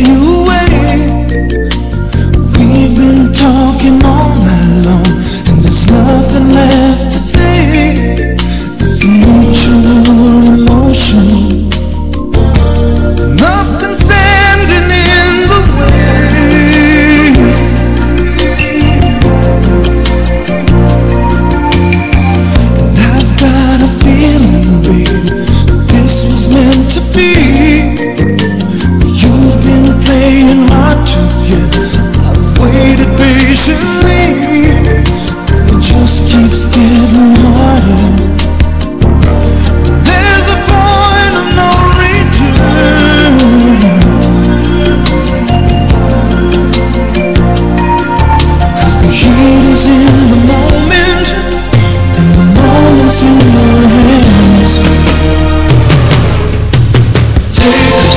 you. Savior.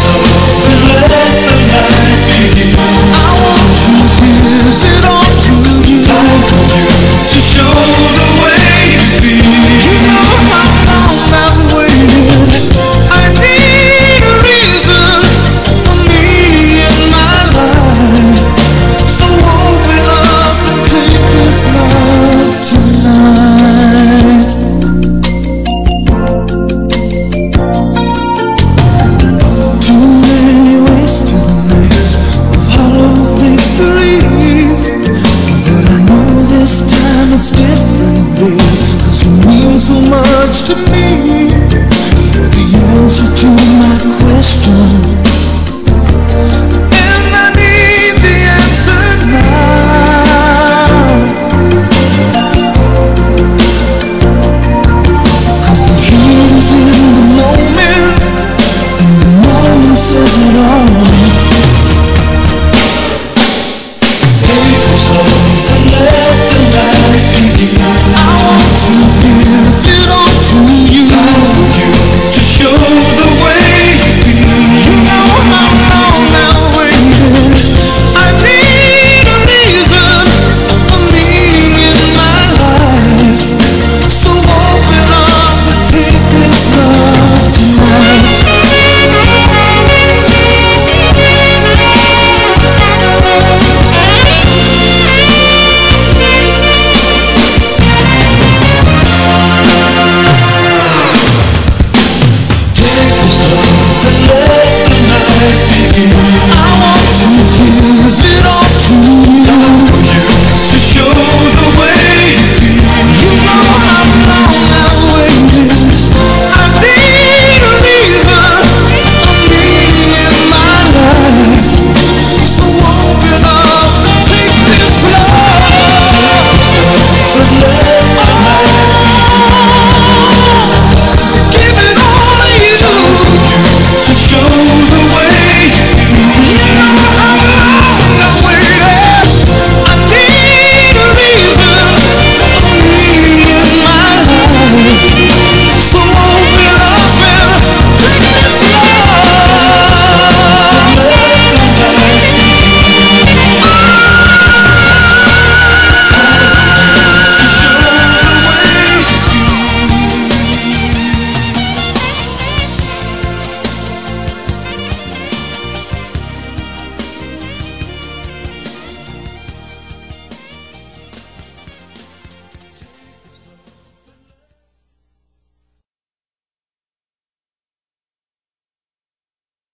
to me. The answer to my question. And I need the answer the in the moment And the moment says it all. Take it slow and let the light begin. I want to